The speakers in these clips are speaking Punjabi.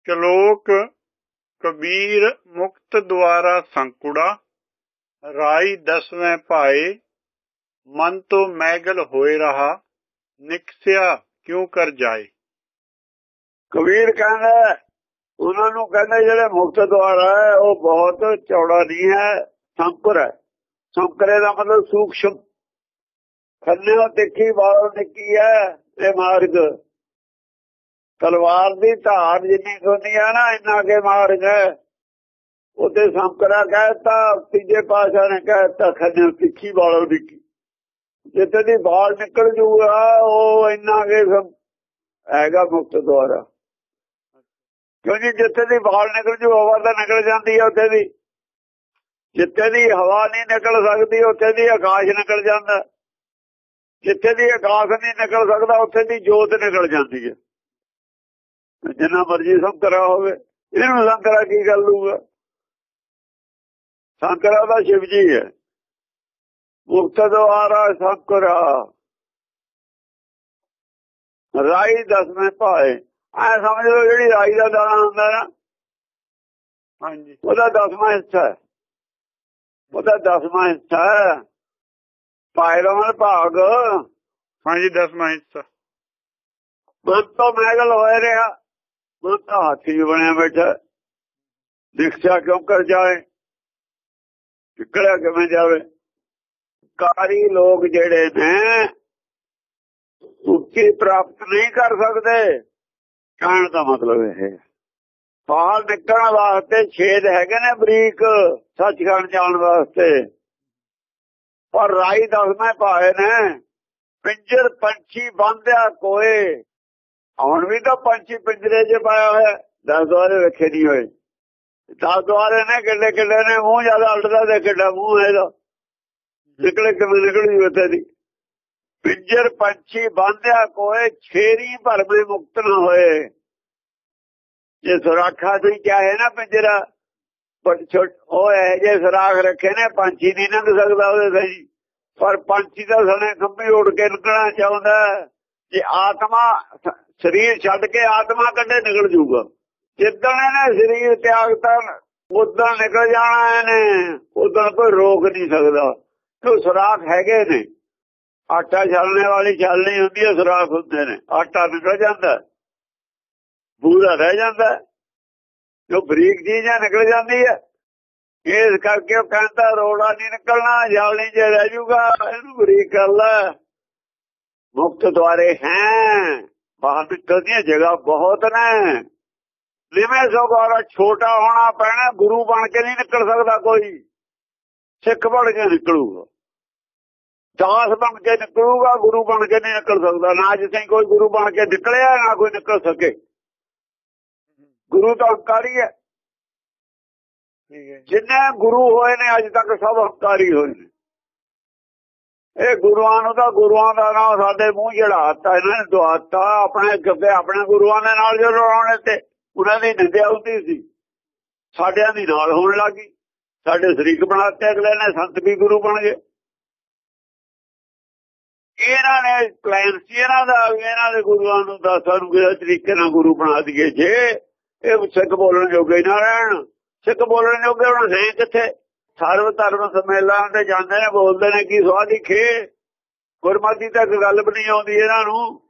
ਸ਼ਲੋਕ ਕਬੀਰ ਮੁਕਤ ਦੁਆਰਾ ਸੰਕੁੜਾ, ਰਾਈ ਦਸਵੇਂ ਭਾਏ, ਮਨ ਤੋਂ ਮੈਗਲ ਹੋਏ ਰਹਾ, ਨਿਕਸਿਆ ਕਿਉ ਕਰ ਜਾਏ? ਕਬੀਰ ਕਹਿੰਦਾ, ਉਹਨਾਂ ਨੂੰ ਕਹਿੰਦਾ ਜਿਹੜੇ ਮੁਕਤ ਦੁਆਰਾ ਹੈ, ਉਹ ਬਹੁਤ ਚੌੜਾ ਨਹੀਂ ਹੈ, ਸੰਕਰ ਹੈ। ਸੰਕਰੇ ਦਾ ਮਤਲਬ ਸੂਖਸ਼ਮ। ਖੰਨੇ ਦੇਖੀ ਬਾਹਰ ਨਿੱਕੀ ਹੈ ਇਹ ਮਾਰਗ। ਤਲਵਾਰ ਦੀ ਧਾਰ ਜਿੰਨੀ ਹੁੰਦੀ ਆ ਨਾ, ਇੰਨਾ ਕੇ ਮਾਰ ਗਏ ਉਹਦੇ ਸੰਕਰਾ ਕਹਿਤਾ, ਤੀਜੇ ਪਾਸ਼ਾ ਨੇ ਕਹਿਤਾ ਖੰਨੇ ਤਿੱਖੀ ਬਾਹਰ ਨਿੱਕੀ ਜਿੱਥੇ ਦੀ ਬਾਲ ਨਿਕਲ ਜੂਗਾ, ਉਹ ਇੰਨਾ ਕੇ ਹੈਗਾ ਮੁਕਤ ਦੁਆਰਾ। ਕਿਉਂਕਿ ਜਿੱਥੇ ਦੀ ਬਾਲ ਨਿਕਲ ਜੂ, ਹਵਾ ਤਾਂ ਨਿਕਲ ਜਾਂਦੀ ਹੈ ਉੱਥੇ ਦੀ। ਜਿੱਥੇ ਦੀ ਹਵਾ ਨਹੀਂ ਨਿਕਲ ਸਕਦੀ, ਉੱਥੇ ਦੀ ਆਕਾਸ਼ ਨਿਕਲ ਜਾਂਦਾ। ਜਿੱਥੇ ਦੀ ਆਕਾਸ਼ ਨਹੀਂ ਨਿਕਲ ਸਕਦਾ, ਉੱਥੇ ਦੀ ਜੋਤ ਨਿਕਲ ਜਾਂਦੀ ਹੈ ਜਿੰਨਾ ਮਰਜ਼ੀ ਸੰਕਰਾ ਹੋਵੇ ਇਹਨੂੰ ਸੰਕਰਾ ਕੀ ਗੱਲ ਲੂਗਾ ਸੰਕਰਾ ਦਾ ਸ਼ਿਵ ਜੀ ਹੈ। ਮੁਕਤ ਦੁਆਰਾ ਸੰਕਰਾ। ਰਾਈ ਦਸਵੇਂ ਭਾਏ। ਐ ਸਮਝ ਲਓ ਜਿਹੜੀ ਰਾਈ ਦਾ ਦਾਣਾ ਹੁੰਦਾ ਨਾ ਹਾਂਜੀ। ਉਹਦਾ ਦਸਵਾਂ ਹਿੱਸਾ ਹੈ। ਉਹਦਾ ਦਸਵਾਂ ਹਿੱਸਾ ਹੈ। ਪਾਇਰਵਨ ਭਾਗ। ਹਾਂਜੀ ਦਸਵਾਂ ਹਿੱਸਾ। ਮਨ ਤੋਂ ਮੈਗਲ ਹੋਏ ਰਿਹਾ। ਮਨ ਤਾਂ ਹਾਥੀ ਬਣਿਆ ਬੈਠਾ। ਦਿਖਿਆ ਕਿਉਂ ਕਰ ਜਾਏ? ਟਿਕੜਿਆ ਕਿਵੇਂ ਜਾਵੇ? ਕਾਰੀ ਲੋਕ ਜਿਹੜੇ ਨੇ, ਉੱਚੀ ਪ੍ਰਾਪਤ ਨਹੀਂ ਕਰ ਸਕਦੇ। ਕਹਿਣ ਦਾ ਮਤਲਬ ਇਹ ਹੈ। ਬਾਹਰ ਨਿਕਲਣ ਵਾਸਤੇ ਛੇਦ ਹੈਗੇ ਨੇ ਬਰੀਕ, ਸੱਚਖੰਡ ਜਾਣ ਵਾਸਤੇ। ਪਰ ਰਾਈ ਦਸਵੇਂ ਪਾਏ ਨੇ, ਪਿੰਜਰ ਪੰਛੀ ਬੰਦਿਆ ਕੋਏ। ਹੁਣ ਵੀ ਤਾਂ ਪੰਛੀ ਪਿੰਜਰੇ 'ਚ ਪਾਇਆ ਹੋਇਆ, ਦਸ ਦੁਆਰੇ ਰੱਖੇ ਨਹੀਂ ਹੋਏ। ਦਸ ਦੁਆਰੇ ਨੇ, ਕਿੱਡੇ ਕਿੱਡੇ ਨੇ, ਮੂੰਹ ਜ਼ਿਆਦਾ ਉਲਟਦਾ ਦੇ ਕਿੱਡਾ ਮੂੰਹ ਇਹਦਾ। ਨਿਕਲੇ ਕਿਵੇਂ ਨਿਕਲੀ ਉੱਥੇ ਦੀ। ਪਿੰਜਰ ਪੰਛੀ ਬੰਦਿਆ ਕੋਏ ਛੇਰੀ ਭਰਮੇ ਮੁਕਤ ਨਾ ਹੋਏ। ਜੇ ਸੁਰਾਖਾ ਤੁਸੀਂ ਚਾਹੇ ਨਾ ਪਿੰਜਰਾ, ਪਰ ਛੋਟ ਉਹ ਹੈ ਜੇ ਸੁਰਾਖ ਰੱਖੇ ਨੇ, ਪੰਛੀ ਨਹੀਂ ਲੰਘ ਸਕਦਾ ਉਹਦੇ ਸਹੀ ਪਰ ਪੰਛੀ ਦਾ ਸਣੇ ਖੰਭੀ ਉੱਡ ਕੇ ਨਿਕਲਣਾ ਚਾਹੁੰਦਾ ਜੇ ਆਤਮਾ ਸਰੀਰ ਛੱਡ ਕੇ ਆਤਮਾ ਕੱਢੇ ਨਿਕਲ ਜੂਗਾ। ਜਿੱਦਣ ਇਹਨੇ ਸਰੀਰ ਤਿਆਗਤਾ ਉਦੋਂ ਨਿਕਲ ਜਾਣਾ ਇਹਨੇ। ਉਦੋਂ ਕੋਈ ਰੋਕ ਨਹੀਂ ਸਕਦਾ। ਕਿਉਂ ਸੁਰਾਖ ਹੈਗੇ ਨੇ? ਆਟਾ ਛਲਣੇ ਵਾਲੀ ਛਲਣੀ ਹੁੰਦੀ ਹੈ, ਸੁਰਾਖ ਹੁੰਦੇ ਨੇ। ਆਟਾ ਨਿਕਲ ਜਾਂਦਾ। ਬੂਰਾ ਰਹਿ ਜਾਂਦਾ। ਜੋ ਬਰੀਕ ਹੈ, ਨਿਕਲ ਜਾਂਦੀ ਹੈ। ਇਸ ਕਰਕੇ ਉਹ ਕਹਿੰਦਾ, ਰੋੜਾ ਨਹੀਂ ਨਿਕਲਣਾ ਜਾਲਣੀ ਜੇ ਰਹਿ ਜੂਗਾ। ਇਹਨੂੰ ਬਰੀਕ ਕਰ ਲੈ। ਮੁਕਤ ਦੁਆਰੇ ਹੈ। ਬਾਹਰ ਨਿਕਲਦੀਆਂ ਜਗ੍ਹਾ ਬਹੁਤ ਨੇ। ਲਿਵੇਂ ਸੋਗਾਰਾ ਛੋਟਾ ਹੋਣਾ ਪੈਣਾ ਗੁਰੂ ਬਣ ਕੇ ਨਹੀਂ ਨਿਕਲ ਸਕਦਾ ਕੋਈ। ਸਿੱਖ ਬਣ ਕੇ ਨਿਕਲੂਗਾ। ਦਾਸ ਬਣ ਕੇ ਨਿਕਲੂਗਾ ਗੁਰੂ ਬਣ ਕੇ ਨਹੀਂ ਨਿਕਲ ਸਕਦਾ। ਨਾ ਜਿਸੇ ਕੋਈ ਗੁਰੂ ਬਣ ਕੇ ਨਿਕਲਿਆ ਨਾ ਕੋਈ ਨਿਕਲ ਸਕੇ। ਗੁਰੂ ਤਾਂ ਹੰਕਾਰੀ ਹੈ। ਜਿੰਨੇ ਗੁਰੂ ਹੋਏ ਨੇ ਅੱਜ ਤੱਕ ਸਭ ਹੰਕਾਰੀ ਹੋਏ ਨੇ। ਇਹ ਗੁਰੂਆਂ ਨੂੰ ਤਾਂ ਗੁਰੂਆਂ ਦਾ ਨਾਮ ਸਾਡੇ ਮੂੰਹ ਜੜਾਤਾ ਇਹਨਾਂ ਨੇ ਦਵਾਤਾ ਆਪਣੇ ਗੱਬੇ ਆਪਣੇ ਗੁਰੂਆਂ ਦੇ ਨਾਲ ਜੋ ਰੋਣੇ ਤੇ ਉਹਨਾਂ ਦੀ ਨਿੰਦਿਆ ਹੁੰਦੀ ਸੀ। ਸਾਡਿਆਂ ਦੀ ਨਾਲ ਹੋਣ ਲੱਗੀ ਸਾਡੇ ਸ਼ਰੀਕ ਬਣਾਤੇ, ਅਗਲੇ ਨੇ ਸੰਤ ਵੀ ਗੁਰੂ ਬਣ ਗਏ। ਇਹਨਾਂ ਨੇ ਪਲਾਨ ਸੀ, ਇਹਨਾਂ ਦਾ, ਇਹਨਾਂ ਦੇ ਗੁਰੂਆਂ ਨੂੰ ਤਾਂ ਸਾਨੂੰ ਕਿਹੜੇ ਤਰੀਕੇ ਨਾਲ ਗੁਰੂ ਬਣਾ ਦਈਏ। ਜੇ ਇਹ ਸਿੱਖ ਬੋਲਣ ਜੋਗੇ ਨਾ ਰਹਿਣ, ਸਿੱਖ ਬੋਲਣ ਜੋਗੇ ਹੁਣ ਹੈ ਕਿੱਥੇ? ਸਰਵ ਧਰਮ ਸੰਮੇਲਨ ਤੇ ਜਾਂਦੇ ਨੇ ਬੋਲਦੇ ਨੇ ਕੀ ਸਵਾਦੀ ਖੇ। ਗੁਰਮਤਿ ਤੱਕ ਗੱਲ ਵੀ ਨਹੀਂ ਆਉਂਦੀ ਇਹਨਾਂ ਨੂੰ।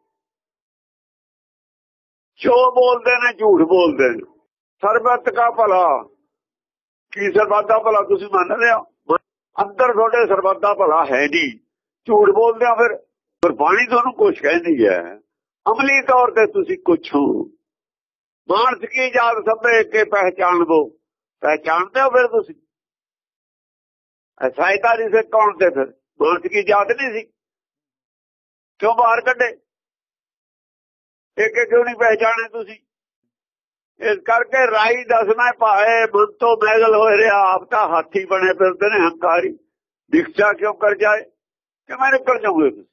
ਜੋ ਬੋਲਦੇ ਨੇ, ਝੂਠ ਬੋਲਦੇ ਨੇ। ਸਰਬੱਤ ਕਾ ਭਲਾ। ਕੀ ਸਰਬੱਤ ਦਾ ਭਲਾ ਤੁਸੀਂ ਮੰਨਦੇ ਹੋ? ਅੰਦਰ ਤੁਹਾਡੇ ਸਰਬੱਤ ਦਾ ਭਲਾ ਹੈ ਨਹੀਂ। ਝੂਠ ਬੋਲਦੇ ਆ ਫਿਰ। ਗੁਰਬਾਣੀ ਤੁਹਾਨੂੰ ਕੁਝ ਕਹਿੰਦੀ ਹੈ। ਅਮਲੀ ਤੌਰ ਤੇ ਤੁਸੀਂ ਕੁਛ ਹੋ। ਮਾਨਸ ਕੀ ਜਾਤ ਸਭੇ ਕੇ ਪਹਿਚਾਣ ਦੋ ਪਹਿਚਾਣਦੇ ਹੋ ਫਿਰ ਤੁਸੀਂ। ਸਹਾਇਤਾ ਨਹੀਂ ਸੇ ਕੌਣ ਤੇ ਫਿਰ? ਮਾਨਸ ਜਾਤ ਨਹੀਂ ਸੀ? ਕਿਉਂ ਬਾਹਰ ਕੱਢੇ? ਇੱਕ ਕਿਉਂ ਨਹੀਂ ਪਹਿਚਾਣੇ ਤੁਸੀਂ? ਇਸ ਕਰਕੇ ਰਾਈ ਦਸਵੇਂ ਭਾਏ ਮਨ ਤੋਂ ਮੈਗਲ ਹੋਏ ਰਿਹਾ, ਆਪ ਤਾਂ ਹਾਥੀ ਬਣੇ ਫਿਰਦੇ ਨੇ, ਹੰਕਾਰੀ। ਦਿਖਚਾ ਕਿਉਂ ਕਰ ਜਾਏ? ਕਿਵੇਂ ਨਿਕਲ ਜਾਓਗੇ ਤੁਸੀਂ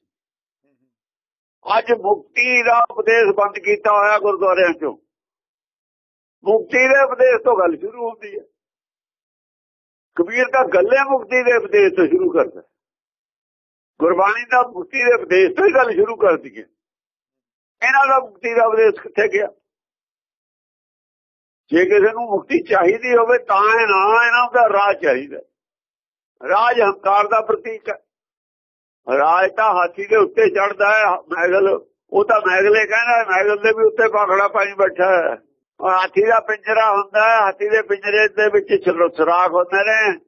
ਅੱਜ ਮੁਕਤੀ ਦਾ ਉਪਦੇਸ਼ ਬੰਦ ਕੀਤਾ ਹੋਇਆ ਗੁਰਦੁਆਰਿਆਂ ਚੋਂ। ਮੁਕਤੀ ਦੇ ਉਪਦੇਸ਼ ਤੋਂ ਗੱਲ ਸ਼ੁਰੂ ਹੁੰਦੀ ਹੈ। ਕਬੀਰ ਦਾ ਗੱਲੇ ਮੁਕਤੀ ਦੇ ਉਪਦੇਸ਼ ਤੋਂ ਸ਼ੁਰੂ ਕਰਦਾ ਗੁਰਬਾਣੀ ਦਾ ਮੁਕਤੀ ਦੇ ਉਪਦੇਸ਼ ਤੋਂ ਹੀ ਗੱਲ ਸ਼ੁਰੂ ਕਰਦੀ ਹੈ। ਇਹਨਾਂ ਦਾ ਮੁਕਤੀ ਦਾ ਉਪਦੇਸ਼ ਕਿੱਥੇ ਗਿਆ? ਜੇ ਕਿਸੇ ਨੂੰ ਮੁਕਤੀ ਚਾਹੀਦੀ ਹੋਵੇ ਤਾਂ ਇਹ ਨਾ ਇਹਨਾਂ ਦਾ ਰਾਹ ਚਾਹੀਦਾ। ਰਾਜ ਹੰਕਾਰ ਦਾ ਪ੍ਰਤੀਕ ਹੈ। ਰਾਜ ਤਾਂ ਹਾਥੀ ਦੇ ਉੱਤੇ ਚੜਦਾ ਹੈ। ਮੈਗਲ ਉਹ ਤਾਂ ਮੈਗਲੇ ਕਹਿੰਦਾ ਮੈਗਲ ਦੇ ਵੀ ਉੱਤੇ ਪਾਖੜਾ ਪਾਈ ਬੈਠਾ ਹੈ। ਔਰ ਹਾਥੀ ਦਾ ਪਿੰਜਰਾ ਹੁੰਦਾ ਹਾਥੀ ਦੇ ਪਿੰਜਰੇ ਦੇ ਵਿੱਚ ਸੁਰਾਖ ਹੁੰਦੇ ਨੇ।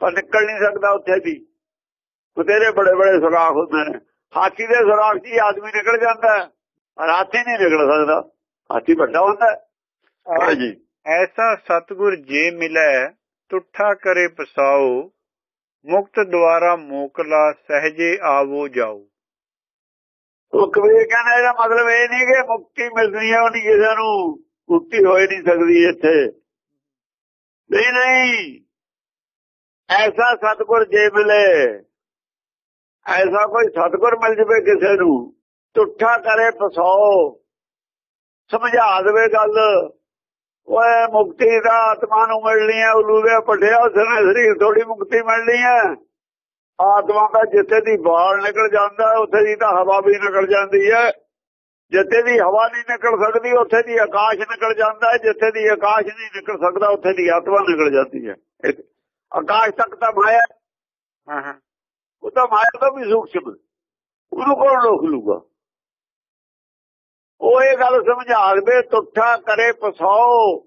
ਪਰ ਨਿਕਲ ਨਹੀਂ ਸਕਦਾ ਉੱਥੇ ਦੀ ਬਤੇਰੇ ਬੜੇ ਬੜੇ ਸੁਰਾਖ ਹੁੰਦੇ ਨੇ। ਹਾਥੀ ਦੇ ਸੁਰਾਖ 'ਚ ਹੀ ਆਦਮੀ ਨਿਕਲ ਜਾਂਦਾ ਔਰ ਹਾਥੀ ਨਹੀਂ ਨਿਕਲ ਸਕਦਾ। ਹਾਥੀ ਵੱਡਾ ਹੁੰਦਾ ਹਾਂਜੀ। ਐਸਾ ਸਤਗੁਰ ਜੇ ਮਿਲੈ ਤੁਠਾ ਕਰੇ ਪਸਾਓ ਮੁਕਤ ਦੁਆਰਾ ਮੋਕਲਾ ਸਹਜੇ ਆਵੋ ਜਾਓ। ਉਹ ਕਬੀਰ ਕਹਿੰਦਾ, ਇਹਦਾ ਮਤਲਬ ਇਹ ਨਹੀਂ ਕਿ ਮੁਕਤੀ ਮਿਲਣੀ ਹੈ ਉਹਦੀ ਕਿਸੇ ਨੂੰ ਮੁਕਤੀ ਹੋਏ ਨਹੀਂ ਸਕਦੀ ਇੱਥੇ। ਨਹੀਂ ਨਹੀਂ। ਐਸਾ ਸਤਗੁਰ ਜੇ ਮਿਲੇ, ਐਸਾ ਕੋਈ ਸਤਗੁਰ ਮਿਲ ਜਵੇ ਕਿਸੇ ਨੂੰ ਤੁੱਠਾ ਕਰੇ, ਫਸਾਓ, ਸਮਝਾ ਦੇਵੇ ਗੱਲ। ਓਏ, ਮੁਕਤੀ ਦਾ ਆਤਮਾ ਨੂੰ ਮਿਲਣੀ ਹੈ ਉਲੂ ਦੇ ਪੱਟਿਆ ਉਸਨੇ ਸਰੀਰ ਥੋੜੀ ਮੁਕਤੀ ਮਿਲਣੀ ਹੈ ਆਤਮਾ ਦਾ ਜਿੱਥੇ ਦੀ ਬਾਲ ਨਿਕਲ ਜਾਂਦਾ ਉੱਥੇ ਦੀ ਤਾਂ ਹਵਾ ਵੀ ਨਿਕਲ ਜਾਂਦੀ ਹੈ। ਜਿੱਥੇ ਦੀ ਹਵਾ ਨਹੀਂ ਨਿਕਲ ਸਕਦੀ ਉੱਥੇ ਦੀ ਆਕਾਸ਼ ਨਿਕਲ ਜਾਂਦਾ ਹੈ। ਜਿੱਥੇ ਦੀ ਆਕਾਸ਼ ਨਹੀਂ ਨਿਕਲ ਸਕਦਾ ਉੱਥੇ ਦੀ ਆਤਮਾ ਨਿਕਲ ਜਾਂਦੀ ਹੈ। ਆਕਾਸ਼ ਤੱਕ ਤਾਂ ਮਾਇਆ ਹਾਂ। ਹਾਂ ਉਹ ਤਾਂ ਮਾਇਆ ਤੋਂ ਵੀ ਸੂਖਸ਼ਮ ਉਹਨੂੰ ਕੌਣ ਰੋਕ ਲੂਗਾ ਉਹ ਇਹ ਗੱਲ ਸਮਝਾ ਦੇਵੇ ਤੁੱਠਾ ਕਰੇ ਪਸਾਓ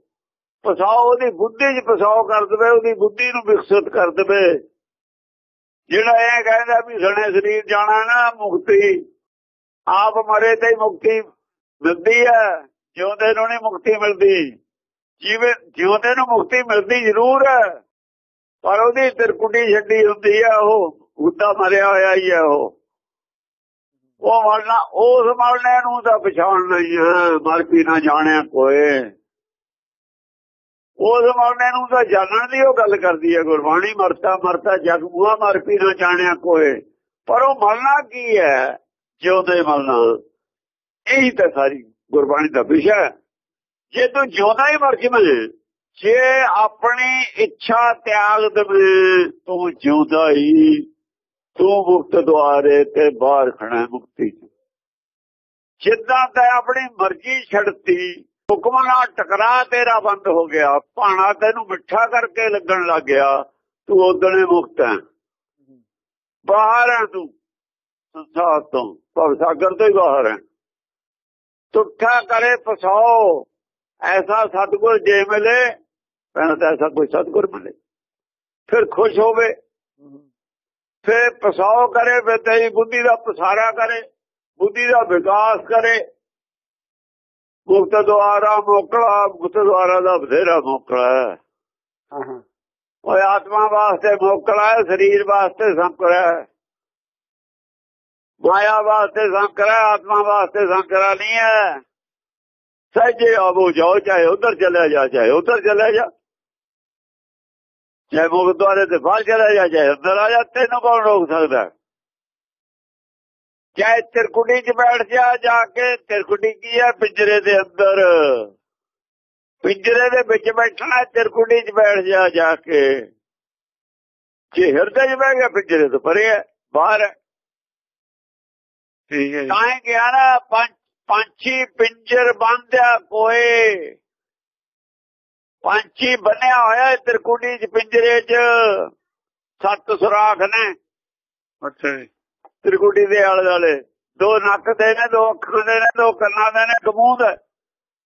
ਪਸਾਓ ਉਹਦੀ ਬੁੱਧੀ 'ਚ ਪਸਾਓ ਕਰ ਦੇਵੇ ਉਹਦੀ ਬੁੱਧੀ ਨੂੰ ਵਿਕਸਿਤ ਕਰ ਦੇਵੇ। ਜਿਹੜਾ ਇਹ ਕਹਿੰਦਾ ਵੀ ਸਣੇ ਸਰੀਰ ਜਾਣਾ ਨਾ ਮੁਕਤੀ, ਆਪ ਮਰੇ ਤੇ ਮੁਕਤੀ ਮਿਲਦੀ ਹੈ, ਜਿਉਂਦੇ ਨੂੰ ਨਹੀਂ ਮੁਕਤੀ ਮਿਲਦੀ। ਜਿਵੇਂ, ਜਿਉਂਦੇ ਨੂੰ ਮੁਕਤੀ ਮਿਲਦੀ ਜ਼ਰੂਰ ਹੈ, ਪਰ ਉਹਦੀ ਤਿਰਕੁਟੀ ਛੱਡੀ ਹੁੰਦੀ ਆ ਉਹ ਗੁੱਦਾ ਮਰਿਆ ਹੋਇਆ ਹੀ ਹੈ ਉਹ। ਉਹ ਮਰਨਾ, ਉਸ ਮਰਨੇ ਨੂੰ ਤਾਂ ਪਛਾਣ ਨਹੀਂ ਹੈ, ਮਰ ਵੀ ਨਾ ਜਾਣਿਆ ਕੋਏ ਉਸ ਮਰਨੇ ਨੂੰ ਤਾਂ ਜਾਣਨ ਦੀ ਉਹ ਗੱਲ ਕਰਦੀ ਹੈ, ਗੁਰਬਾਣੀ ਮਰਤਾ ਮਰਤਾ, ਜਗ ਮੂਆ ਮਰ ਪੀ ਨਾ ਜਾਣਿਆ ਕੋਏ। ਪਰ ਉਹ ਮਰਨਾ ਕੀ ਹੈ? ਜਿਉਂਦੇ ਮਰਨਾ। ਇਹੀ ਤਾਂ ਸਾਰੀ ਗੁਰਬਾਣੀ ਦਾ ਵਿਸ਼ਾ ਹੈ। ਜੇ ਤੂੰ ਜਿਉਂਦਾ ਹੀ ਮਰ ਜਵੇਂ, ਜੇ ਆਪਣੀ ਇੱਛਾ ਤਿਆਗ ਦੇਵੇਂ, ਤੂੰ ਜਿਉਂਦਾ ਹੀ, ਤੂੰ ਮੁਕਤ ਦੁਆਰੇ ਤੇ ਬਾਹਰ ਖੜਾ ਮੁਕਤੀ ਚ। ਜਿੱਦਾਂ ਤੈ ਆਪਣੀ ਮਰਜ਼ੀ ਛੱਡਤੀ ਹੁਕਮ ਨਾਲ ਟਕਰਾ ਤੇਰਾ ਬੰਦ ਹੋ ਗਿਆ। ਭਾਣਾ ਤੈਨੂੰ ਮਿੱਠਾ ਕਰਕੇ ਲੱਗਣ ਲੱਗ ਗਿਆ। ਤੂੰ ਉਦਣੇ ਮੁਕਤ ਹੈ ਬਾਹਰ ਹੈ ਤੂੰ। ਸੰਸਾਰ ਤੋਂ। ਭਵ ਸਾਗਰ ਤੋਂ ਹੀ ਬਾਹਰ ਹੈ ਤੁੱਠਾ ਕਰੇ ਪਸਾਓ ਐਸਾ ਸਤਗੁਰ ਜੇ ਮਿਲੇ ਪਹਿਲਾਂ ਤਾਂ ਐਸਾ ਕੋਈ ਸਤਗੁਰ ਮਿਲੇ। ਫਿਰ ਖੁਸ਼ ਹੋਵੇ। ਫਿਰ ਪਸਾਓ ਕਰੇ, ਫਿਰ ਤੇਰੀ ਬੁੱਧੀ ਦਾ ਪਸਾਰਾ ਕਰੇ। ਬੁੱਧੀ ਦਾ ਵਿਕਾਸ ਕਰੇ। ਮੁਕਤ ਦੁਆਰਾ ਮੋਕਲਾ ਮੁਕਤ ਦੁਆਰਾ ਦਾ ਬਥੇਰਾ ਮੋਕਲਾ ਹੈ ਹਾਂ ਹਾਂ ਓਏ ਆਤਮਾ ਵਾਸਤੇ ਮੋਕਲਾ ਹੈ ਸਰੀਰ ਵਾਸਤੇ ਸੰਕਰਾ ਹੈ ਮਾਇਆ ਵਾਸਤੇ ਸੰਕਰਾ ਆਤਮਾ ਵਾਸਤੇ ਸੰਕਰਾ ਨਹੀਂ ਹੈ ਸਹਜੇ ਆਵੋ ਜਾਓ ਚਾਹੇ ਉਧਰ ਚਲੇ ਜਾ ਚਾਹੇ ਉਧਰ ਚਲੇ ਜਾ ਚਾਹੇ ਮੁਕਤ ਦੁਆਰੇ ਤੇ ਬਾਹਰ ਚਲੇ ਜਾ ਚਾਹੇ ਅੰਦਰ ਆ ਜਾ ਤੈਨੂੰ ਕੌਣ ਰੋਕ ਸਕਦਾ ਚਾਹੇ ਤਿਰਕੁੜੀ 'ਚ ਬੈਠ ਜਾ ਜਾ ਕੇ ਤਿਰਕੁੜੀ ਕੀ ਹੈ ਪਿੰਜਰੇ ਦੇ ਅੰਦਰ। ਪਿੰਜਰੇ ਦੇ ਵਿੱਚ ਬੈਠਣਾ ਤਿਰਕੁੜੀ 'ਚ ਬੈਠ ਜਾ ਜਾ ਕੇ। ਜੇ ਹਿਰਦੇ 'ਚ ਬੈਠ ਗਿਆ ਪਿੰਜਰੇ ਤੋਂ ਪਰੇ ਹੈ ਬਾਹਰ ਹੈ। ਠੀਕ ਹੈ ਜੀ। ਤਾਂ ਗਿਆ ਨਾ ਪੰਛੀ ਪਿੰਜਰ ਬੰਦਿਆ ਕੋਏ। ਪੰਛੀ ਬੰਨਿਆ ਹੋਇਆ ਤਿਰਕੁੜੀ 'ਚ ਪਿੰਜਰੇ 'ਚ। ਸੱਤ ਸੁਰਾਖ ਨੇ। ਅੱਛਾ ਜੀ। ਤ੍ਰਿਕੁਟੀ ਦੇ ਆਲੇ ਦੁਆਲੇ। ਦੋ ਨੱਕ ਦੇ ਨੇ, ਦੋ ਅੱਖਾਂ ਦੇ ਨੇ, ਦੋ ਕੰਨਾਂ ਦੇ ਨੇ ਕਮੂੰਦ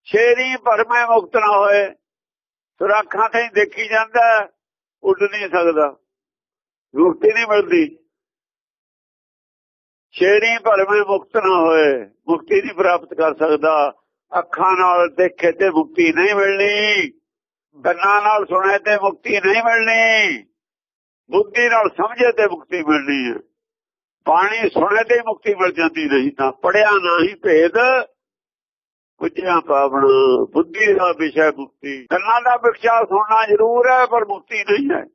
ਸ਼ੇਰੀ ਭਰਮੇ ਮੁਕਤ ਨਾ ਹੋਏ। ਸੁਰਾਖਾਂ ਤੇ ਦੇਖੀ ਜਾਂਦਾ, ਉੱਡ ਨਹੀਂ ਸਕਦਾ। ਮੁਕਤੀ ਨਹੀਂ ਮਿਲਦੀ। ਸ਼ੇਰੀ ਭਰਮੇ ਮੁਕਤ ਨਾ ਹੋਏ। ਮੁਕਤੀ ਨਹੀਂ ਪ੍ਰਾਪਤ ਕਰ ਸਕਦਾ। ਅੱਖਾਂ ਨਾਲ ਦੇਖੇ ਤੇ ਮੁਕਤੀ ਨਹੀਂ ਮਿਲਣੀ। ਕੰਨਾਂ ਨਾਲ ਸੁਣੇ ਤੇ ਮੁਕਤੀ ਨਹੀਂ ਮਿਲਣੀ। ਬੁੱਧੀ ਨਾਲ ਸਮਝੇ ਤੇ ਮੁਕਤੀ ਮਿਲਣੀ ਹੈ। ਪਾਣੀ ਸੁਣੇ ਤੇ ਮੁਕਤੀ ਮਿਲ ਜਾਂਦੀ ਨਹੀਂ ਤਾਂ ਪੜਿਆ ਨਹੀਂ ਭੇਦ ਪੁੱਛਿਆ ਪਾਵਣ ਬੁੱਧੀ ਦਾ ਵਿਸ਼ਾ ਮੁਕਤੀ। ਕੰਨਾਂ ਦਾ ਵਿਸ਼ਾ ਸੁਣਨਾ ਜ਼ਰੂਰ ਹੈ ਪਰ ਮੁਕਤੀ ਨਹੀਂ ਹੈ।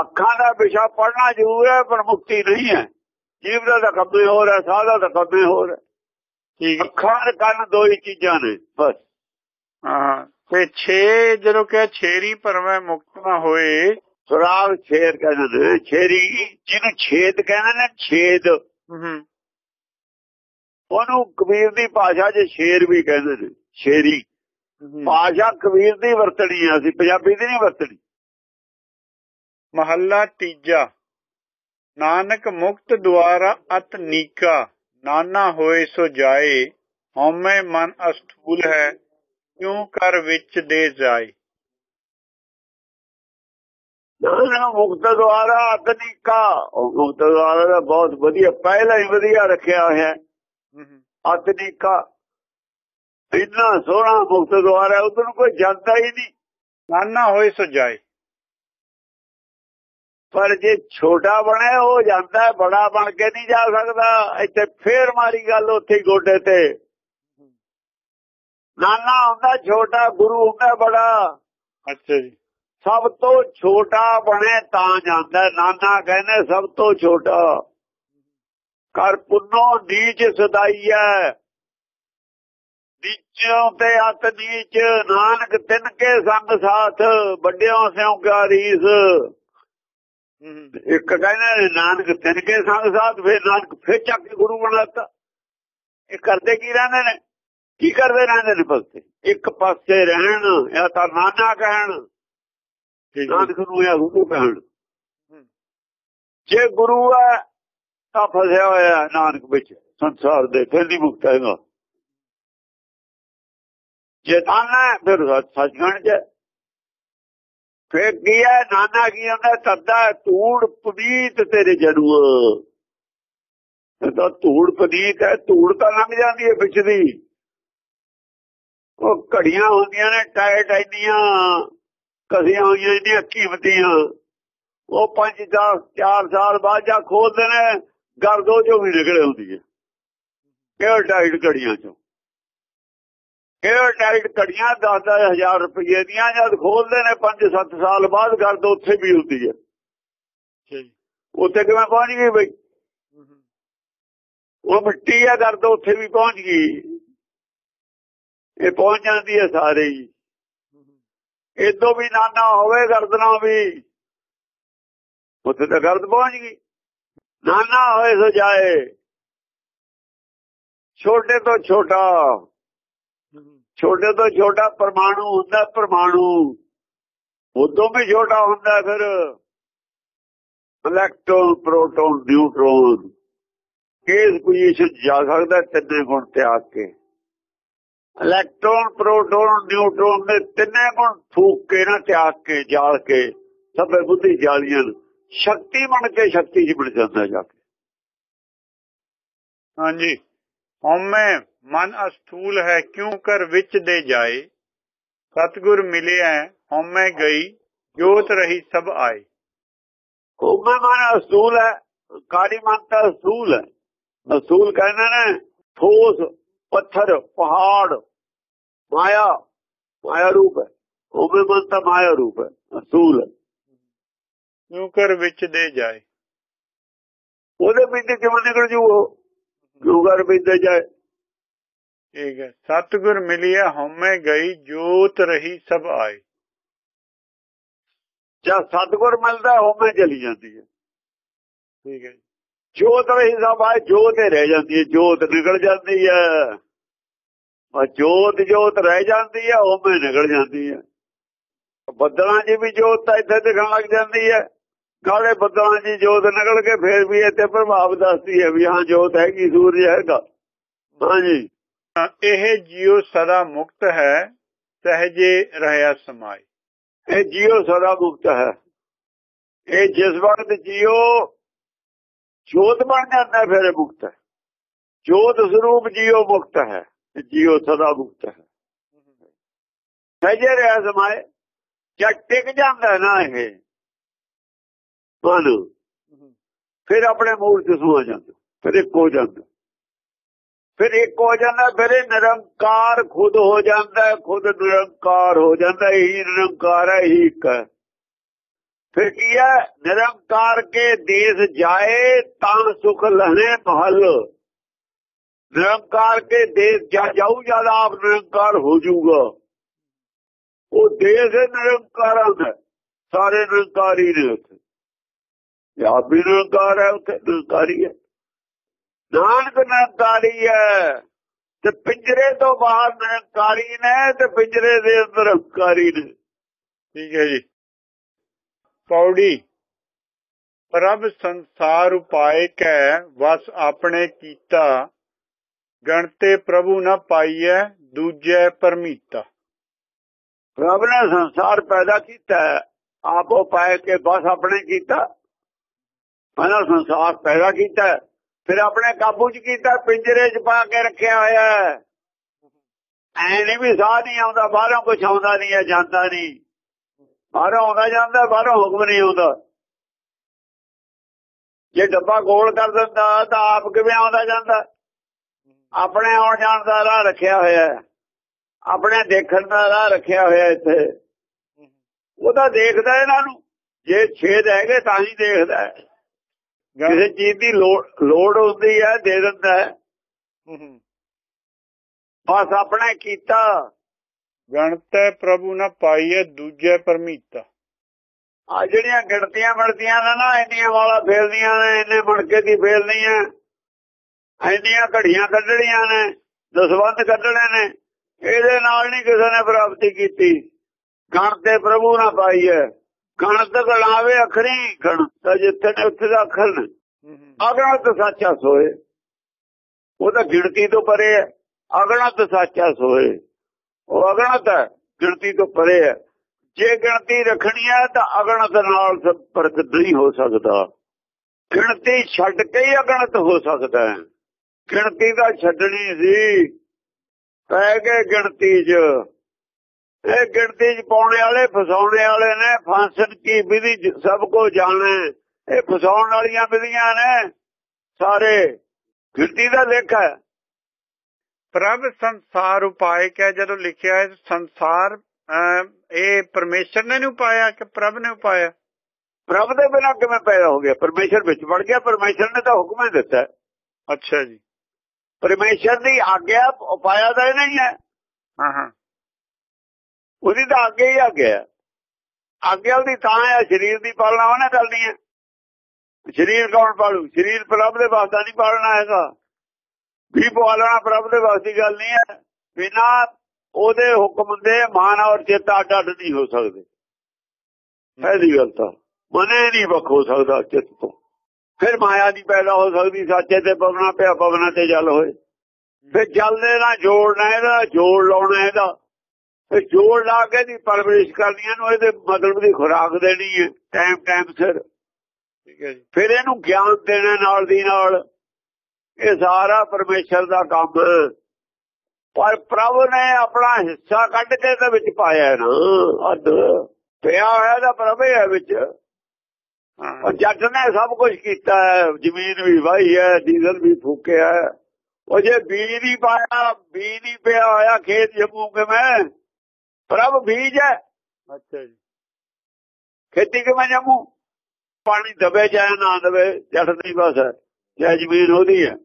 ਅੱਖਾਂ ਦਾ ਵਿਸ਼ਾ ਪੜਨਾ ਜ਼ਰੂਰ ਹੈ ਪਰ ਮੁਕਤੀ ਨਹੀਂ ਹੈ। ਜੀਵ ਦਾ ਤਾਂ ਕੰਮੇ ਹੋ ਰਿਹਾ ਸਾਹ ਦਾ ਤਾਂ ਕੰਮੇ ਹੋ ਰਿਹਾ ਠੀਕ ਹੈ। ਅੱਖਾਂ ਤੇ ਕੰਨ ਦੋ ਹੀ ਚੀਜ਼ਾਂ ਨੇ ਬਸ। ਹਾਂ ਤੇ 6 ਜਦੋਂ ਕਿਹਾ ਛੇਰੀ ਪਰਮੈ ਮੁਕਤ ਨਾ ਹੋਏ ਸੁਰਾਗ ਛੇਰ ਕਹਿੰਦੇ ਨੇ ਛੇਰੀ ਜਿਹਨੂੰ ਛੇਦ ਕਹਿੰਦੇ ਨੇ ਛੇਦ। ਹੂੰ ਉਹਨੂੰ ਕਬੀਰ ਦੀ ਭਾਸ਼ਾ 'ਚ ਸ਼ੇਰ ਵੀ ਕਹਿੰਦੇ ਨੇ ਸ਼ੇਰੀ ਭਾਸ਼ਾ ਕਬੀਰ ਦੀ ਵਰਤਣੀ ਆ ਅਸੀਂ ਪੰਜਾਬੀ ਦੀ ਨਹੀਂ ਵਰਤਣੀ। ਮਹੱਲਾ ਤੀਜਾ। ਨਾਨਕ ਮੁਕਤ ਦੁਆਰਾ ਅਤ ਨੀਕਾ ਨਾਨਾ ਹੋਏ ਸੋ ਜਾਏ ਹਉਮੈ ਮਨ ਅਸਥੂਲ ਹੈ ਕਿਉ ਕਰ ਵਿੱਚ ਦੇ ਜਾਏ। ਨਾਨਕ ਮੁਕਤ ਦੁਆਰਾ ਅਤਨੀਕਾ ਉਹ ਮੁਕਤ ਦੁਆਰਾ ਦਾ ਬਹੁਤ ਵਧੀਆ ਪਹਿਲਾਂ ਹੀ ਵਧੀਆ ਰੱਖਿਆ ਹੋਇਆ ਅਤਨੀਕਾ ਇੰਨਾ ਸੋਹਣਾ ਮੁਕਤ ਦੁਆਰਾ ਉਧਰ ਕੋਈ ਜਾਂਦਾ ਹੀ ਨਹੀਂ। ਨਾਨਾ ਹੋਏ ਸੋ ਜਾਏ। ਪਰ ਜੇ ਛੋਟਾ ਬਣੇ ਉਹ ਜਾਂਦਾ ਬੜਾ ਬਣ ਕੇ ਨਹੀਂ ਜਾ ਸਕਦਾ। ਇੱਥੇ ਫੇਰ ਮਾਰੀ ਗੱਲ ਉੱਥੇ ਗੋਡੇ ਤੇ। ਨਾਨਾ ਹੁੰਦਾ ਛੋਟਾ ਗੁਰੂ ਹੁੰਦਾ ਬੜਾ। ਅੱਛਾ ਜੀ। ਸਭ ਤੋਂ ਛੋਟਾ ਬਣੇ ਤਾਂ ਜਾਂਦਾ ਨਾਨਾ ਕਹਿੰਦੇ ਸਭ ਤੋਂ ਛੋਟਾ। ਕਰ ਪੁੰਨੋ, ਨੀਚ ਸਦਾਈਐ ਨੀਚੋਂ ਤੇ ਅਤ ਨੀਚ। ਨਾਨਕ ਤਿੰਨ ਕੇ ਸੰਗ ਸਾਥ। ਵੱਡਿਆਂ ਸਿਉ ਕਾ ਰੀਸ। ਇੱਕ ਕਹਿੰਦੇ ਨਾਨਕ ਤਿੰਨ ਕੇ ਸੰਗ ਸਾਥ, ਫਿਰ ਨਾਨਕ ਫਿਰ ਚੱਕ ਕੇ ਗੁਰੂ ਬਣਾਤਾ ਇਹ ਕਰਦੇ ਕੀ ਰਹਿੰਦੇ ਨੇ? ਕੀ ਕਰਦੇ ਰਹਿੰਦੇ ਨੇ ਭਗਤ ਇੱਕ ਪਾਸੇ ਰਹਿਣ, ਜਾਂ ਤਾਂ ਨਾਨਾ ਕਹਿਣ। ਨਾਨਕ ਨੂੰ ਇਹ ਗੁਰੂ ਕਹਿਣ ਜੇ ਗੁਰੂ ਹੈ ਤਾਂ ਫਸਿਆ ਹੋਇਆ ਨਾਨਕ ਵਿੱਚ ਸੰਸਾਰ ਦੇ ਫਿਰ ਨਹੀਂ ਮੁਕਤ ਹੈਗਾ ਜੇ ਨਾਨਾ ਫਿਰ ਸੱਚਖੰਡ ਚ ਫਿਰ ਕੀ ਹੈ? ਨਾਨਾ ਕੀ ਹੁੰਦਾ ਤੱਦਾ ਧੂੜ ਪਵੀਤ ਤੇਰੇ ਜਨੂ। ਤਾਂ ਧੂੜ ਪਵੀਤ ਹੈ ਧੂੜ ਤਾਂ ਲੰਘ ਜਾਂਦੀ ਹੈ ਵਿੱਚ ਦੀ। ਉਹ ਘੜੀਆਂ ਹੁੰਦੀਆਂ ਨੇ ਟਾਇਟ ਇੰਨੀਆਂ ਕਸੀਆਂ ਹੋਈਆਂ ਇੰਨੀਆਂ ਕੀਮਤੀਆਂ ਉਹ 5 10 4 ਸਾਲ ਬਾਅਦ ਜਾ ਖੋਲਦੇ ਨੇ ਗਰਦੋ ਚੋਂ ਵੀ ਨਿਕਲੇ ਹੁੰਦੀ ਹੈ। ਕਿਹੜਾ ਟਾਈਟ ਘੜੀਆਂ ਚੋਂ? ਕਿਹੜਾ ਟਾਈਟ ਘੜੀਆਂ? 10-10000 ਰੁਪਏ ਦੀਆਂ ਜਦ ਖੋਲਦੇ ਨੇ 5-7 ਸਾਲ ਬਾਅਦ ਗਰਦ ਉੱਥੇ ਵੀ ਹੁੰਦੀ ਹੈ। ਉੱਥੇ ਕਿਵੇਂ ਪਹੁੰਚ ਗਈ ਬਈ? ਉਹ ਮਿੱਟੀ ਹੈ ਗਰਦ ਉੱਥੇ ਵੀ ਪਹੁੰਚ ਗਈ। ਇਹ ਪਹੁੰਚ ਜਾਂਦੀ ਹੈ ਸਾਰੇ ਹੀ। ਇਦੋਂ ਵੀ ਨਾਨਾ ਹੋਵੇ ਗਰਦਨਾ ਵੀ, ਉੱਥੇ ਤਾਂ ਗਰਦ ਪਹੁੰਚ ਗਈ। ਨਾਨਾ ਹੋਏ ਸੋ ਜਾਏ, ਛੋਟੇ ਤੋਂ ਛੋਟਾ, ਛੋਟੇ ਤੋਂ ਛੋਟਾ ਪਰਮਾਣੂ ਹੁੰਦਾ ਪਰਮਾਣੂ। ਉਦੋਂ ਵੀ ਛੋਟਾ ਹੁੰਦਾ ਫਿਰ, ਇਲੈਕਟ੍ਰੋਨ, ਪ੍ਰੋਟੋਨ, ਨਿਊਟ੍ਰੋਨ, ਕਿਸ ਪੋਜੀਸ਼ਨ ਜਾ ਸਕਦਾ ਤਿੰਨੇ ਗੁਣ ਤਿਆਗ ਕੇ। ਇਲੈਕਟ੍ਰੋਨ ਪ੍ਰੋਟੋਨ ਨਿਊਟਰੋਨ ਦੇ ਤਿੰਨੇ ਗੁਣ ਫੂਕ ਕੇ ਨਾ ਤਿਆਗ ਕੇ ਜਾਲ ਕੇ ਸਭੇ ਬੁੱਧੀ ਜਾਲੀਆਂ ਸ਼ਕਤੀ ਬਣ ਕੇ ਸ਼ਕਤੀ ਜੀ ਬਣ ਜਾਂਦਾ ਜਾ ਕੇ ਹਾਂਜੀ ਹਉਮੈ ਮਨ ਅਸਥੂਲ ਹੈ ਕਿਉਂ ਕਰ ਵਿੱਚ ਦੇ ਜਾਏ ਸਤਗੁਰ ਮਿਲਿਆ ਹਉਮੈ ਗਈ ਜੋਤ ਰਹੀ ਸਭ ਆਏ ਹਉਮੈ ਮਨ ਅਸਥੂਲ ਹੈ ਕਾੜੀ ਮਨ ਤਾਂ ਅਸਥੂਲ ਹੈ ਅਸਥੂਲ ਕਹਿੰਦੇ ਨੇ ਠੋਸ ਪੱਥਰ ਪਹਾੜ ਮਾਇਆ ਮਾਇਆ ਰੂਪ ਹੈ। ਹਉਮੈ ਮਨ ਤਾਂ ਮਾਇਆ ਰੂਪ ਹੈ ਅਸਥੂਲ ਹੈ। ਕਿਉਂ ਕਰ ਵਿੱਚ ਦੇ ਜਾਏ? ਉਹਦੇ ਵਿੱਚ ਕਿਵੇਂ ਨਿਕਲ ਜੂ ਉਹ? ਕਿਉਂ ਕਰ ਵਿੱਚ ਦੇ ਜਾਏ। ਠੀਕ ਹੈ। ਸਤਗੁਰ ਮਿਲਿਆ ਹਉਮੈ ਗਈ ਜੋਤ ਰਹੀ ਸਭ ਆਏ। ਜਦ ਸਤਗੁਰ ਮਿਲਦਾ ਹਉਮੈ ਚਲੀ ਜਾਂਦੀ ਹੈ। ਠੀਕ ਹੈ। ਜੋਤ ਰਹੀ ਸਭ ਆਏ ਜੋਤ ਹੀ ਰਹਿ ਜਾਂਦੀ ਹੈ ਜੋਤ ਨਿਕਲ ਜਾਂਦੀ ਹੈ। ਆ ਜੋਤ ਜੋਤ ਰਹਿ ਜਾਂਦੀ ਹੈ ਹਉਮੈ ਨਿਕਲ ਜਾਂਦੀ ਹੈ। ਬੱਦਲਾਂ 'ਚ ਵੀ ਜੋਤ ਤਾਂ ਇੱਥੇ ਦਿਖਣ ਲੱਗ ਜਾਂਦੀ ਹੈ। ਕਾਲੇ ਬੱਦਲਾਂ 'ਚ ਜੋਤ ਨਿਕਲ ਕੇ ਫੇਰ ਵੀ ਇੱਥੇ ਪ੍ਰਭਾਵ ਦੱਸਦੀ ਹੈ ਵੀ ਹਾਂ ਜੋਤ ਹੈਗੀ ਸੂਰਜ ਹੈਗਾ। ਹਾਂਜੀ ਇਹ ਜੀਉ ਸਦਾ ਮੁਕਤ ਹੈ ਸਹਜੇ ਰਹਿਆ ਸਮਾਈ। ਇਹ ਜੀਉ ਸਦਾ ਮੁਕਤ ਹੈ। ਇਹ ਜਿਸ ਵਕਤ ਜੀਉ ਜੋਤ ਬਣ ਜਾਂਦਾ ਫਿਰ ਮੁਕਤ ਹੈ। ਜੋਤ ਸਰੂਪ ਜੀਉ ਮੁਕਤ ਹੈ ਜੀਉ ਸਦਾ ਮੁਕਤ ਹੈ। ਸਹਜੇ ਰਹਿਆ ਸਮਾਏ ਜਦ ਟਿਕ ਜਾਂਦਾ ਨਾ ਇਹ। ਮਨ। ਫਿਰ ਆਪਣੇ ਮੂਲ ਚ ਸਮਾ ਜਾਂਦਾ, ਫਿਰ ਇੱਕ ਹੋ ਜਾਂਦਾ। ਫਿਰ ਇੱਕ ਹੋ ਜਾਂਦਾ, ਫਿਰ ਨਿਰੰਕਾਰ ਖੁਦ ਹੋ ਜਾਂਦਾ, ਖੁਦ ਨਿਰੰਕਾਰ ਹੋ ਜਾਂਦਾ, ਇਹੀ ਨਿਰੰਕਾਰ ਹੈ, ਇਹੀ ਇੱਕ ਹੈ। ਫਿਰ ਕੀ ਹੈ? ਨਿਰੰਕਾਰ ਕੇ ਦੇਸ਼ ਜਾਏ ਤਾਂ ਸੁਖ ਲਹਨੇ ਮਹਲ। ਨਿਰੰਕਾਰ ਕੇ ਦੇਸ਼ ਜਾ ਜਾਊ, ਜਦ ਆਪ ਨਿਰੰਕਾਰ ਹੋ ਜਾਊਗਾ। ਉਹ ਦੇਸ਼ ਨਿਰੰਕਾਰਾਂ ਦਾ ਸਾਰੇ ਨਿਰੰਕਾਰੀ ਨੇ ਉੱਥੇ। ਆਪ ਵੀ ਨਿਰੰਕਾਰ ਹੈ, ਉੱਥੇ ਨਿਰੰਕਾਰੀ ਹੈ। ਨਾਨਕ ਨਿਰੰਕਾਰੀ ਹੈ। ਤੇ ਪਿੰਜਰੇ ਤੋਂ ਬਾਹਰ ਨਿਰੰਕਾਰੀ ਨੇ ਤੇ ਪਿੰਜਰੇ ਦੇ ਅੰਦਰ ਹੰਕਾਰੀ ਨੇ। ਠੀਕ ਹੈ ਜੀ। ਪੌੜੀ ਪ੍ਰਭ ਸੰਸਾਰ ਉਪਾਏ ਕੈ ਵਸ ਆਪਣੇ ਕੀਤਾ। ਗਣਤੇ ਪ੍ਰਭੂ ਨ ਪਾਈਐ ਦੂਜੈ ਪਰਮੀਤਾ। ਪ੍ਰਭ ਨੇ ਸੰਸਾਰ ਪੈਦਾ ਕੀਤਾ ਹੈ, ਆਪ ਉਹ ਪਾਏ ਕੇ ਬਸ ਆਪਣੇ ਕੀਤਾ। ਪਹਿਲਾਂ ਸੰਸਾਰ ਪੈਦਾ ਕੀਤਾ ਫਿਰ ਆਪਣੇ ਕਾਬੂ 'ਚ ਕੀਤਾ ਪਿੰਜਰੇ 'ਚ ਪਾ ਕੇ ਰੱਖਿਆ ਹੋਇਆ। ਹੈ ਐ ਨਹੀਂ ਵੀ ਸਾਹ ਨਹੀਂ ਆਉਂਦਾ ਬਾਹਰੋਂ ਕੁਝ ਆਉਂਦਾ ਨਹੀਂ ਹੈ ਜਾਂਦਾ ਨਹੀਂ। ਬਾਹਰੋਂ ਆਉਂਦਾ ਜਾਂਦਾ ਬਾਹਰੋਂ ਹੁਕਮ ਨਹੀਂ ਆਉਂਦਾ ਜੇ ਡੱਬਾ ਗੋਲ ਕਰ ਦਿੰਦਾ ਤਾਂ ਆਪ ਕਿਵੇਂ ਆਉਂਦਾ ਜਾਂਦਾ? ਆਪਣੇ ਆਉਣ ਜਾਣ ਦਾ ਰਾਹ ਰੱਖਿਆ ਹੋਇਆ ਹੈ। ਆਪਣੇ ਦੇਖਣ ਦਾ ਰਾਹ ਰੱਖਿਆ ਹੋਇਆ ਇੱਥੇ। ਉਹ ਤਾਂ ਦੇਖਦਾ ਇਹਨਾਂ ਨੂੰ। ਜੇ ਛੇਦ ਹੈਗੇ ਤਾਂ ਹੀ ਦੇਖਦਾ। ਕਿਸੇ ਚੀਜ਼ ਦੀ ਲੋੜ ਲੋੜ ਹੁੰਦੀ ਹੈ ਦੇ ਦਿੰਦਾ ਬਸ ਆਪਣੇ ਕੀਤਾ। ਗਣਤੈ ਪ੍ਰਭੂ ਨ ਪਾਈਐ ਦੂਜੈ ਪਰਮੀਤਾ। ਆ ਜਿਹੜੀਆਂ ਗਿਣਤੀਆਂ ਮਿਲਦੀਆਂ ਨੇ ਨਾ ਇੰਨੀਆਂ ਵਾਲਾ ਫੇਲਦੀਆਂ ਨੇ ਇੰਨੇ ਮਣਕੇ ਦੀ ਫੇਲਦੀਆਂ ਇੰਨੀਆਂ ਘੜੀਆਂ ਕੱਢਣੀਆਂ ਨੇ ਦਸਵੰਦ ਕੱਢਣੇ ਨੇ ਇਹਦੇ ਨਾਲ ਨਹੀਂ ਕਿਸੇ ਨੇ ਪ੍ਰਾਪਤੀ ਕੀਤੀ। ਗਣ ਤੇ ਪ੍ਰਭੂ ਨਾ ਪਾਈ ਹੈ ਗਣਤ ਗਲਾਵੇ ਅਖਰੀ ਗਣਤ ਜਿੱਥੇ ਨੇ ਉੱਥੇ ਦਾ ਅਖਰ ਨੇ। ਅਗਣਤ ਸੱਚਾ ਸੋਏ। ਉਹ ਤਾਂ ਗਿਣਤੀ ਤੋਂ ਪਰੇ ਹੈ ਅਗਣਤ ਸੱਚਾ ਸੋਏ। ਉਹ ਅਗਣਤ ਹੈ, ਗਿਣਤੀ ਤੋਂ ਪਰੇ ਹੈ। ਜੇ ਗਿਣਤੀ ਰੱਖਣੀ ਹੈ ਤਾਂ ਅਗਣਤ ਨਾਲ ਸੰਪਰਕ ਨਹੀਂ ਹੋ ਸਕਦਾ। ਗਿਣਤੀ ਛੱਡ ਕੇ ਹੀ ਅਗਣਤ ਹੋ ਸਕਦਾ ਹੈ। ਗਿਣਤੀ ਦਾ ਛੱਡਣੀ ਸੀ। ਪੈ ਗਏ ਗਿਣਤੀ 'ਚ। ਇਹ ਗਿਣਤੀ 'ਚ ਪਾਉਣੇ ਵਾਲੇ, ਫਸਾਉਣੇ ਵਾਲੇ ਨੇ। ਫਾਂਸਨ ਕੀ ਵਿਧੀ ਜ- ਸਭ ਕੋ ਜਾਣੇ। ਇਹ ਫਸਾਉਣ ਵਾਲੀਆਂ ਵਿਧੀਆਂ ਨੇ। ਸਾਰੇ। ਗਿਣਤੀ ਦਾ ਲੇਖਾ ਹੈ। ਪ੍ਰਭ ਸੰਸਾਰ ਉਪਾਇ ਕੈ ਜਦੋਂ ਲਿਖਿਆ ਹੈ ਸੰਸਾਰ ਇਹ ਪਰਮੇਸ਼ਰ ਨੇ ਨੂੰ ਪਾਇਆ ਕਿ ਪ੍ਰਭ ਨੇ ਉਪਾਇਆ? ਪ੍ਰਭ ਦੇ ਬਿਨਾਂ ਕਿਵੇਂ ਪੈਦਾ ਹੋ ਗਿਆ? ਪਰਮੇਸ਼ਰ ਵਿੱਚ ਵੜ ਗਿਆ ਪਰਮੇਸ਼ਰ ਨੇ ਤਾਂ ਹੁਕਮ ਹੀ ਦਿੱਤਾ। ਅੱਛਾ ਜੀ। ਪਰਮੇਸ਼ਰ ਦੀ ਆਗਿਆ ਉਪਾਇਆ ਇਹ ਨਹੀਂ ਹੈ ਹਾਂ। ਹਾਂ ਉਹਦੀ ਤਾਂ ਅੱਗੇ ਹੀ ਆਗਿਆ। ਆਗਿਆ ਉਹਦੀ ਤਾਂ ਹੈ ਸਰੀਰ ਦੀ ਪਾਲਣਾ ਉਹਨੇ ਕਰਨੀ ਹੈ। ਸਰੀਰ ਕੌਣ ਪਾਲੂ? ਸਰੀਰ ਪ੍ਰਭ ਦੇ ਵਾਸਤਾ ਨਹੀਂ ਪਾਲਣਾ ਹੈਗਾ। ਵੀ ਪਾਲਣਾ ਪ੍ਰਭ ਦੇ ਵਾਸਤੇ ਦੀ ਗੱਲ ਨਹੀਂ ਹੈ। ਬਿਨਾ ਉਹਦੇ ਹੁਕਮ ਦੇ ਮਾਨ ਔਰ ਚਿੱਤ ਅੱਡ ਨਹੀਂ ਹੋ ਸਕਦੇ। ਪਹਿਲੀ ਗੱਲ ਤਾਂ ਮਨੇ ਨਹੀਂ ਵੱਖ ਹੋ ਸਕਦਾ ਚਿੱਤ ਤੋਂ। ਫਿਰ ਮਾਇਆ ਨਹੀਂ ਪੈਦਾ ਹੋ ਸਕਦੀ ਸੱਚੇ ਤੇ ਪਵਨਾ ਪਿਆ ਪਵਨਾ ਤੇ ਜਲ ਹੋਏ। ਫਿਰ ਜਲ ਦੇ ਨਾਲ ਜੋੜਨਾ ਇਹਦਾ ਜੋੜ ਲਾਉਣਾ ਇਹਦਾ। ਫਿਰ ਜੋੜ ਲਾ ਕੇ ਦੀ ਪਰਵਰਿਸ਼ ਕਰਨੀਆਂ ਨੂੰ ਇਹਦੇ ਮਤਲਬ ਦੀ ਖੁਰਾਕ ਦੇਣੀ ਹੈ ਟਾਈਮ ਟਾਈਮ ਸਿਰ। ਠੀਕ ਹੈ ਜੀ। ਫਿਰ ਇਹਨੂੰ ਗਿਆਨ ਦੇਣਾ ਨਾਲ ਦੀ ਨਾਲ। ਇਹ ਸਾਰਾ ਪਰਮੇਸ਼ਰ ਦਾ ਕੰਮ। ਪਰ ਪ੍ਰਭ ਨੇ ਆਪਣਾ ਹਿੱਸਾ ਕੱਢ ਕੇ ਇਹਦੇ ਵਿੱਚ ਪਾਇਆ ਨਾ। ਅੱਧ। ਪਿਆ ਹੋਇਆ ਦਾ ਪ੍ਰਭ ਹੀ ਵਿੱਚ। ਉਹ ਜੱਟ ਨੇ ਸਭ ਕੁਝ ਕੀਤਾ ਹੈ। ਜ਼ਮੀਨ ਵੀ ਵਾਹੀ ਹੈ ਡੀਜ਼ਲ ਵੀ ਫੂਕਿਆ ਉਹ ਜੇ ਬੀਜ ਨਹੀਂ ਪਾਇਆ ਬੀਜ ਨਹੀਂ ਪਿਆ ਹੋਇਆ ਖੇਤ ਜੰਮੂ ਕਿਵੇਂ? ਪ੍ਰਭ ਬੀਜ ਹੈ। ਅੱਛਾ ਜੀ। ਖੇਤੀ ਕਿਵੇਂ ਜੰਮੂ? ਪਾਣੀ ਦਬੇ ਜਾਏ ਨਾ ਦਬੇ ਜੱਟ ਨਹੀਂ ਬਸ ਹੈ। ਜੇ ਜ਼ਮੀਨ ਉਹਦੀ ਹੈ।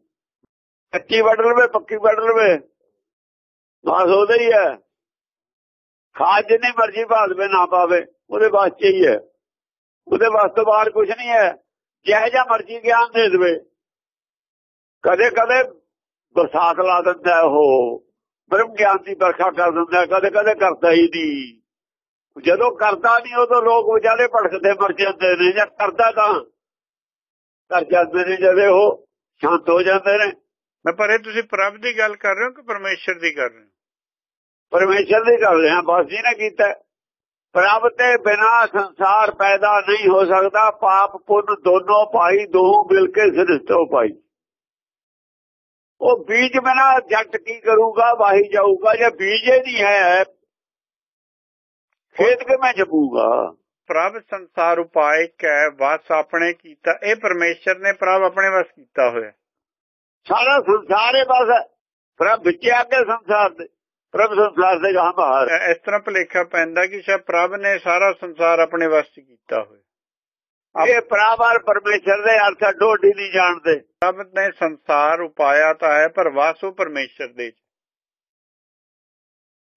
ਕੱਚੀ ਵੱਢ ਲਵੇ, ਪੱਕੀ ਵੱਢ ਲਵੇ। ਬਸ ਉਹਦਾ ਹੀ ਹੈ। ਖਾਦ ਜਿੰਨੀ ਮਰਜ਼ੀ ਭਾਲਵੇ ਨਾ ਪਾਵੇ, ਉਹਦੇ ਵਾਸਤੇ ਹੀ ਹੈ। ਉਹਦੇ ਵਾਸਤੇ ਬਾਹਰ ਕੁਝ ਨਹੀਂ ਹੈ। ਜਿਹੋ ਜਿਹਾ ਮਰਜ਼ੀ ਗਿਆਨ ਦੇ ਦੇਵੇ। ਕਦੇ ਕਦੇ ਬਰਸਾਤ ਲਾ ਦਿੰਦਾ ਉਹ। ਬ੍ਰਹਮ ਗਿਆਨ ਦੀ ਵਰਖਾ ਕਰ ਦਿੰਦਾ ਕਦੇ ਕਦੇ ਕਰਦਾ ਹੀ ਨਹੀਂ। ਜਦੋਂ ਕਰਦਾ ਨਹੀਂ, ਉਦੋਂ ਲੋਕ ਵਿਚਾਰੇ ਭਟਕਦੇ ਮਰ ਜਾਂਦੇ ਨੇ। ਜਾਂ ਕਰਦਾ ਤਾਂ ਕਰ ਜਾਂਦੇ ਨੇ ਜਦੋਂ ਉਹ ਸ਼ਾਂਤ ਹੋ ਜਾਂਦੇ ਨੇ। ਮੈਂ ਪਰ ਇਹ ਤੁਸੀਂ ਪ੍ਰਭ ਦੀ ਗੱਲ ਕਰ ਰਹੇ ਹੋ ਕਿ ਪਰਮੇਸ਼ਰ ਦੀ ਕਰ ਰਹੇ ਹੋ? ਪਰਮੇਸ਼ਰ ਦੀ ਗੱਲ ਰਿਹਾ ਬਸ ਜੀ ਨੇ ਕੀਤਾ। ਪ੍ਰਭ ਤੇ ਬਿਨਾ ਸੰਸਾਰ ਪੈਦਾ ਨਹੀਂ ਹੋ ਸਕਦਾ ਪਾਪ ਪੁੰਨ ਦੋਨੋਂ ਭਾਈ ਦੋ ਮਿਲ ਕੇ ਸ੍ਰਿਸ਼ਟੋ ਪਾਈ ਉਹ ਬੀਜ ਬਿਨਾ ਜੱਟ ਕੀ ਕਰੂਗਾ ਵਾਹੀ ਜਾਊਗਾ ਜੇ ਬੀਜ ਹੀ ਨਹੀਂ ਹੈ ਖੇਤ ਕਿਵੇਂ ਜਪੂਗਾ? ਪ੍ਰਭ ਸੰਸਾਰ ਉਪਾਇ ਕੈ ਵਸ ਆਪਣੇ ਕੀਤਾ। ਇਹ ਪਰਮੇਸ਼ਰ ਨੇ ਪ੍ਰਭ ਆਪਣੇ ਵਸ ਕੀਤਾ ਹੋਇਆ। ਸਾਰਾ ਸੰਸਾਰ ਹੈ ਬਸ ਪ੍ਰਭ ਵਿੱਚ ਆ ਕੇ ਸੰਸਾਰ ਦੇ ਪ੍ਰਭ ਸੰਸਾਰ ਦੇ ਗਾਂ ਬਾਹਰ। ਇਹ- ਇਸ ਤਰ੍ਹਾਂ ਭਲੇਖਾ ਪੈਂਦਾ ਕਿ ਸ਼ਾਇਦ ਪ੍ਰਭ ਨੇ ਸਾਰਾ ਸੰਸਾਰ ਆਪਣੇ ਵਸ ਕੀਤਾ ਹੋਇਆ। ਇਹ ਪ੍ਰਾਵਾਰ ਪਰਮੇਸ਼ਰ ਦੇ ਅਰਥ ਡੋਡੀ ਨਹੀਂ ਜਾਣਦੇ। ਪ੍ਰਭ ਨੇ ਸੰਸਾਰ ਉਪਾਇਆ ਤਾਂ ਹੈ ਪਰ ਵਸ ਉਹ ਪਰਮੇਸ਼ਰ ਦੇ।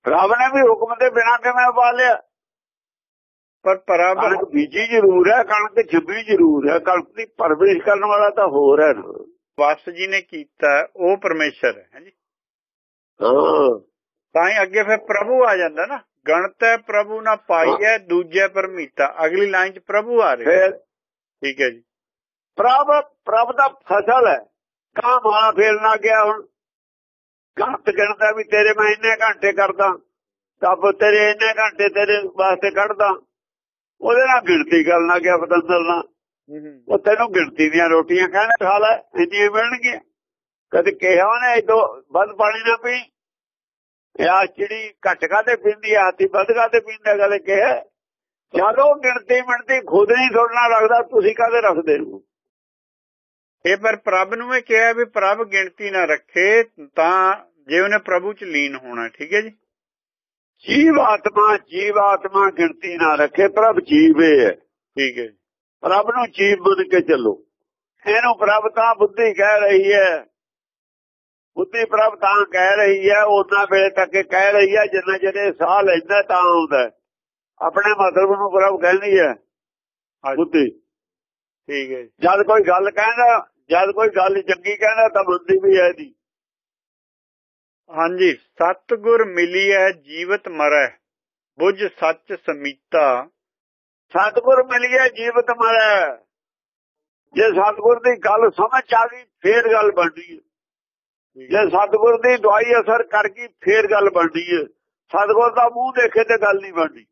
ਰੱਬ ਨੇ ਵੀ ਹੁਕਮ ਦੇ ਬਿਨਾਂ ਕਿਵੇਂ ਪਾ ਲਿਆ ਪਰ ਕਣਕ ਬੀਜੀ ਜ਼ਰੂਰ ਹੈ ਕਣਕ ਛੱਬੀ ਜ਼ਰੂਰ ਹੈ ਕਣਕ ਦੀ ਪਰਵਰਿਸ਼ ਕਰਨ ਵਾਲਾ ਤਾਂ ਹੋਰ ਹੈ ਨਾ। ਵਸ ਜੀ ਨੇ ਕੀਤਾ ਉਹ ਪਰਮੇਸ਼ਰ ਹੈ ਹਾਂਜੀ। ਹਾਂ। ਤਾਂ ਹੀ ਅੱਗੇ ਫਿਰ ਪ੍ਰਭੂ ਆ ਜਾਂਦਾ ਨਾ। ਗਣਤ ਹੈ ਪ੍ਰਭੂ ਨਾ ਪਾਈਐ ਦੂਜੇ ਪਰਮੀਤਾ। ਅਗਲੀ ਲਾਈਨ 'ਚ ਪ੍ਰਭੂ ਆ ਰਿਹਾ। ਠੀਕ ਹੈ ਜੀ। ਪ੍ਰਭ ਪ੍ਰਭ ਦਾ ਫਸਲ ਹੈ। ਕਾਂ ਮਾਲਾ ਫੇਰਨਾ ਗਿਆ ਹੁਣ। ਘੰਟ ਗਿਣਦਾ ਵੀ ਤੇਰੇ ਮੈਂ ਇੰਨੇ ਘੰਟੇ ਕਰਦਾ। ਤਬ ਤੇਰੇ ਇੰਨੇ ਘੰਟੇ ਤੇਰੇ ਵਾਸਤੇ ਕੱਢਦਾ। ਉਹਦੇ ਨਾਲ ਗਿਣਤੀ ਕਰਨਾ ਗਿਆ ਪਤੰਦਰ ਨਾਲ। ਉਹ ਤੈਨੂੰ ਗਿਣਤੀ ਦੀਆਂ ਰੋਟੀਆਂ ਕਹਿੰਦਾ ਖਾ ਲੈ ਇੰਨੀਆਂ ਮਿਲਣਗੀਆਂ। ਕਦੇ ਕਿਹਾ ਉਹਨੇ ਇਦੋਂ ਵੱਧ ਪਾਣੀ ਨਾ ਪੀ। ਯਾ ਚਿੜੀ ਘਟ ਕਾਤੇ ਪੀਂਦੀ ਆ, ਹਾਥੀ ਵੱਧ ਕਾਤੇ ਪੀਂਦਾ ਕਦੇ ਕਿਹਾ। ਜਦੋਂ ਗਿਣਤੀ ਮਿਣਤੀ ਖੁਦ ਨਹੀਂ ਥੋੜਨਾ ਰੱਖਦਾ ਤੁਸੀਂ ਕਾਦੇ ਰੱਖਦੇ ਹੋ? ਇਹ ਪਰ ਪ੍ਰਭ ਨੂੰ ਇਹ ਕਿਹਾ ਵੀ ਪ੍ਰਭ ਗਿਣਤੀ ਨਾ ਰੱਖੇ ਤਾਂ ਜੇ ਉਹਨੇ ਪ੍ਰਭੂ 'ਚ ਲੀਨ ਹੋਣਾ ਠੀਕ ਹੈ ਜੀ? ਜੀਵ ਆਤਮਾ ਜੀਵ ਆਤਮਾ ਗਿਣਤੀ ਨਾ ਰੱਖੇ ਪ੍ਰਭ ਜੀਵੇ ਹੈ। ਠੀਕ ਹੈ। ਪ੍ਰਭ ਨੂੰ ਜੀਵ ਬਣ ਕੇ ਚੱਲੋ। ਇਹਨੂੰ ਪ੍ਰਭ ਤਾਂ ਬੁੱਧੀ ਕਹਿ ਰਹੀ ਹੈ। ਬੁੱਧੀ ਪ੍ਰਭ ਤਾਂ ਕਹਿ ਰਹੀ ਹੈ ਉਹਨਾਂ ਵੇਲੇ ਤੱਕ ਕਹਿ ਰਹੀ ਹੈ ਜਿੰਨਾ ਜਿਹੜੇ ਸਾਹ ਲੈਂਦਾ ਤਾਂ ਆਉਂਦਾ। ਆਪਣੇ ਮਤਲਬ ਨੂੰ ਪ੍ਰਭ ਕਹਿੰਦੀ ਹੈ ਬੁੱਧੀ। ਠੀਕ ਹੈ। ਜਦ ਕੋਈ ਗੱਲ ਕਹਿੰਦਾ ਜਦ ਕੋਈ ਗੱਲ ਚੰਗੀ ਕਹਿੰਦਾ ਤਾਂ ਬੁੱਧੀ ਵੀ ਹੈ ਦੀ ਹਾਂਜੀ ਸਤਗੁਰ ਮਿਲੀਐ ਜੀਵਤ ਮਰੈ ਬੁੱਝ ਸੱਚ ਸਮੀਤਾ। ਸਤਿਗੁਰ ਮਿਲਿਆ ਜੀਵਤ ਮਰੈ। ਜੇ ਸਤਿਗੁਰ ਦੀ ਗੱਲ ਸਮਝ ਆ ਗਈ ਫੇਰ ਗੱਲ ਬਣਦੀ ਹੈ ਜੇ ਸਤਿਗੁਰ ਦੀ ਦਵਾਈ ਅਸਰ ਕਰ ਗਈ ਫੇਰ ਗੱਲ ਬਣਦੀ ਹੈ ਸਤਿਗੁਰ ਦਾ ਮੂੰਹ ਦੇਖੇ ਤੇ ਗੱਲ ਨਹੀਂ ਬਣਦੀ।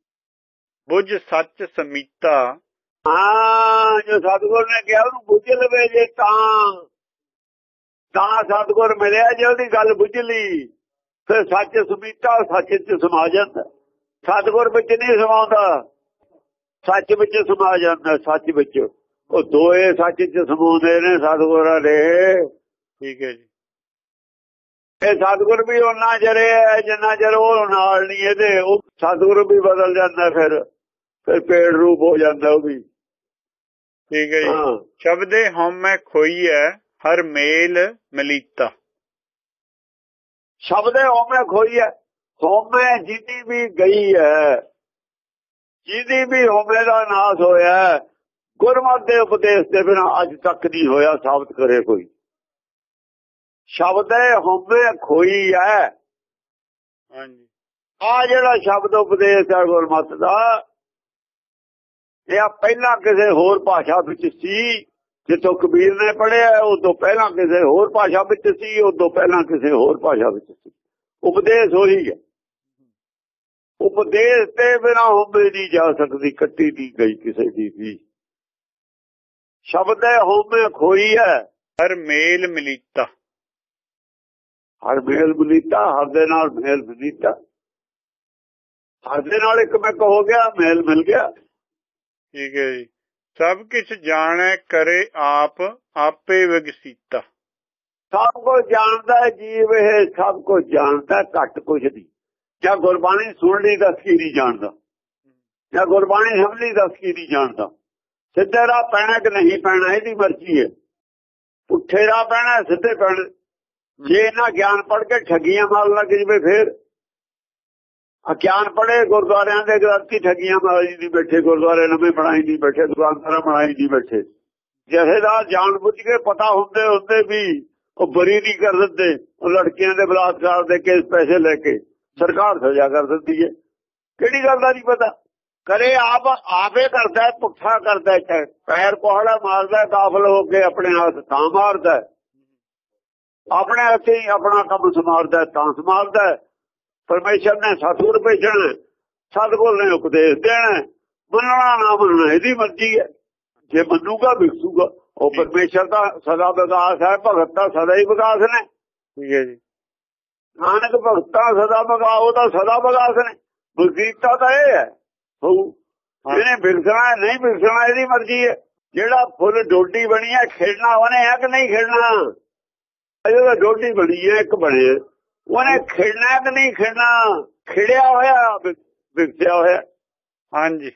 ਬੁੱਝ ਸੱਚ ਸਮੀਤਾ। ਹਾਂ ਜੋ ਸਤਿਗੁਰ ਨੇ ਕਿਹਾ ਉਹਨੂੰ ਬੁੱਝ ਲਵੇ ਜੇ ਤਾਂ। ਤਾਂ ਸਤਿਗੁਰ ਮਿਲਿਆ ਜੇ ਉਹਦੀ ਗੱਲ ਬੁੱਝ ਲਈ। ਫਿਰ ਸੱਚ ਸਮੀਤਾ ਸੱਚ ਚ ਸਮਾ ਜਾਂਦਾ। ਸਤਿਗੁਰ ਵਿੱਚ ਨਹੀਂ ਸਮਾਉਂਦਾ। ਸੱਚ ਵਿੱਚ ਸਮਾ ਜਾਂਦਾ ਸੱਚ ਵਿੱਚ। ਉਹ ਦੋਏ ਸੱਚ ਚ ਸਮਾਉਂਦੇ ਨੇ ਸਤਿਗੁਰਾਂ ਦੇ। ਠੀਕ ਹੈ ਜੀ। ਇਹ ਸਤਿਗੁਰ ਵੀ ਉਹਨਾਂ ਜਰੇ ਹੈ ਜਿੰਨਾ ਚਿਰ ਉਹ ਨਾਲ ਨਹੀਂ ਇਹਦੇ ਉਹ ਸਤਿਗੁਰ ਵੀ ਬਦਲ ਜਾਂਦਾ ਫਿਰ। ਫਿਰ ਪੇੜ ਰੂਪ ਹੋ ਜਾਂਦਾ ਉਹ ਵੀ। ਠੀਕ ਹੈ ਜੀ। ਹਾਂ। ਸ਼ਬਦੇ ਹਉਮੈ ਖੋਈਐ ਹਰ ਮੇਲ ਮਲੀਤਾ ਸ਼ਬਦੇ ਹੋਮੇ ਖੋਈ ਹੈ। ਹੋਮੇ ਜਿਹਦੀ ਵੀ ਗਈ ਹੈ ਜਿਹਦੀ ਵੀ ਹੋਮੇ ਦਾ ਨਾਸ ਹੋਇਆ ਗੁਰਮਤਿ ਦੇ ਉਪਦੇਸ਼ ਦੇ ਬਿਨਾ ਅੱਜ ਤੱਕ ਨਹੀਂ ਹੋਇਆ ਸਾਬਤ ਕਰੇ ਕੋਈ। ਸ਼ਬਦੇ ਹੋਮੇ ਖੋਈ ਹੈ। ਹਾਂਜੀ। ਆ ਜਿਹੜਾ ਸ਼ਬਦ ਉਪਦੇਸ਼ ਹੈ ਗੁਰਮਤਿ ਦਾ ਇਹ ਆ ਪਹਿਲਾਂ ਕਿਸੇ ਹੋਰ ਭਾਸ਼ਾ ਵਿੱਚ ਸੀ। ਜਿੱਥੋਂ ਕਬੀਰ ਨੇ ਪੜਿਆ ਉਹ ਤੋਂ ਪਹਿਲਾਂ ਕਿਸੇ ਹੋਰ ਭਾਸ਼ਾ ਵਿੱਚ ਸੀ ਉਹ ਤੋਂ ਪਹਿਲਾਂ ਕਿਸੇ ਹੋਰ ਭਾਸ਼ਾ ਵਿੱਚ ਸੀ। ਉਪਦੇਸ਼ ਉਹੀ ਹੈ। ਉਪਦੇਸ਼ ਤੇ ਬਿਨਾ ਹੋਮੇ ਨਹੀਂ ਜਾ ਸਕਦੀ ਕੱਟੀ ਨਹੀਂ ਗਈ ਕਿਸੇ ਦੀ ਵੀ। ਸ਼ਬਦ ਹੈ ਹੋਮੇ ਖੋਈ ਹੈ। ਹਰ ਮੇਲ ਮਲੀਤਾ। ਹਰ ਮੇਲ ਬਲੀਤਾ ਹਰ ਦੇ ਨਾਲ ਮੇਲ ਬਲੀਤਾ ਹਰ ਦੇ ਨਾਲ ਇੱਕ ਮਿਕ ਹੋ ਗਿਆ ਮੇਲ ਮਿਲ ਗਿਆ। ਠੀਕ ਹੈ ਜੀ। ਸਭ ਕੁਝ ਜਾਣੈ, ਕਰੇ ਆਪ, ਆਪੇ ਵਿਗਸੀਤਾ। ਸਭ ਕੁਝ ਜਾਣਦਾ ਜੀਵ ਇਹ ਸਭ ਕੁਝ ਜਾਣਦਾ ਘੱਟ ਕੁਝ ਨਹੀਂ। ਜਾਂ ਗੁਰਬਾਣੀ ਸੁਣ ਲਈ ਦੱਸ ਕੀ ਨਹੀਂ ਜਾਣਦਾ। ਜਾਂ ਗੁਰਬਾਣੀ ਸਮਝ ਲਈ ਦੱਸ ਕੀ ਨਹੀਂ ਜਾਣਦਾ। ਸਿੱਧੇ ਰਾਹ ਪੈਣਾ ਕਿ ਨਹੀਂ ਪੈਣਾ, ਇਹਦੀ ਮਰਜ਼ੀ ਹੈ। ਪੁੱਠੇ ਰਾਹ ਪੈਣਾ, ਸਿੱਧੇ ਪੈਣਾ। ਜੇ ਇਹਨਾਂ ਗਿਆਨ ਪੜ ਕੇ ਠੱਗੀਆਂ ਮਾਰਨ ਲੱਗ ਜਵੇ, ਫੇਰ ਅਗਿਆਨ ਪੜੇ ਗੁਰਦੁਆਰਿਆਂ ਦੇ ਗ੍ਰੰਥੀ ਠੱਗੀਆਂ ਮਾਰੀ ਨਹੀਂ ਬੈਠੇ ਗੁਰਦੁਆਰੇ ਨਵੇਂ ਬਣਾਈ ਨਹੀਂ ਬੈਠੇ ਦੁਕਾਨਦਾਰਾਂ ਬਣਾਈ ਨਹੀਂ ਬੈਠੇ। ਜਥੇਦਾਰ ਜਾਣ ਬੁੱਝ ਕੇ ਪਤਾ ਹੁੰਦੇ ਹੁੰਦੇ ਵੀ ਉਹ ਬਰੀ ਨਹੀਂ ਕਰ ਦਿੰਦੇ ਉਹ ਲੜਕੀਆਂ ਦੇ ਬਲਾਤਕਾਰ ਦੇ ਕੇਸ ਪੈਸੇ ਲੈ ਕੇ ਸਰਕਾਰ ਸਜ਼ਾ ਕਰ ਦਿੰਦੀ ਹੈ। ਕਿਹੜੀ ਗੱਲ ਦਾ ਨਹੀਂ ਪਤਾ? ਕਰੇ ਆਪ ਆਪੇ ਕਰਦਾ ਹੈ, ਪੁੱਠਾ ਕਰਦਾ ਹੈ, ਪੈਰ ਕੋਹੜਾ ਮਾਰਦਾ ਕਾਫਲ ਹੋ ਕੇ ਆਪਣੇ ਹੱਥ ਤਾਂ ਮਾਰਦਾ ਆਪਣੇ ਹੱਥੀ ਆਪਣਾ ਕੰਮ ਸਮਾਰਦਾ ਤਾਂ ਸਮਾਰਦਾ ਪਰਮੇਸ਼ਰ ਨੇ ਸਤਿਗੁਰ ਭੇਜਣਾ ਸਤਿਗੁਰ ਨੇ ਉਪਦੇਸ਼ ਦੇਣਾ। ਮੰਨਣਾ ਨਾ ਮੰਨਣਾ ਇਹਦੀ ਮਰਜ਼ੀ ਹੈ। ਜੇ ਮੰਨੂਗਾ ਵਿਕਸੂਗਾ। ਉਹ ਪਰਮੇਸ਼ਰ ਦਾ ਸਦਾ ਵਿਕਾਸ ਹੈ ਭਗਤ ਦਾ ਸਦਾ ਹੀ ਵਿਕਾਸ ਨੇ। ਠੀਕ ਹੈ ਜੀ। ਨਾਨਕ ਭਗਤਾਂ ਸਦਾ ਉਹ ਤਾਂ ਸਦਾ ਵਿਕਾਸ ਨੇ। ਬੁੱਧੀਤਾ ਤਾਂ ਇਹ ਹੈ। ਹੋਊ ਇਹਨੇ ਵਿਰਸਣਾ ਹੈ, ਨਹੀਂ ਵਿਰਸਣਾ ਇਹਦੀ ਮਰਜ਼ੀ ਹੈ। ਜਿਹੜਾ ਫੁੱਲ ਡੋਡੀ ਬਣੀ ਹੈ ਖੇਡਣਾ ਉਹਨੇ ਹੈ ਕਿ ਨਹੀਂ ਖੇਡਣਾ? ਅਜੇ ਤਾਂ ਡੋਡੀ ਬਣੀ ਹੈ ਇੱਕ ਬਣੇ ਉਹਨੇ ਖਿੜਨਾ ਹੈ ਕਿ ਨਹੀਂ ਖੇਡਣਾ? ਖਿੜਿਆ ਹੋਇਆ ਵਿ- ਵਿਕਸਿਆ ਹੋਇਆ। ਹਾਂਜੀ।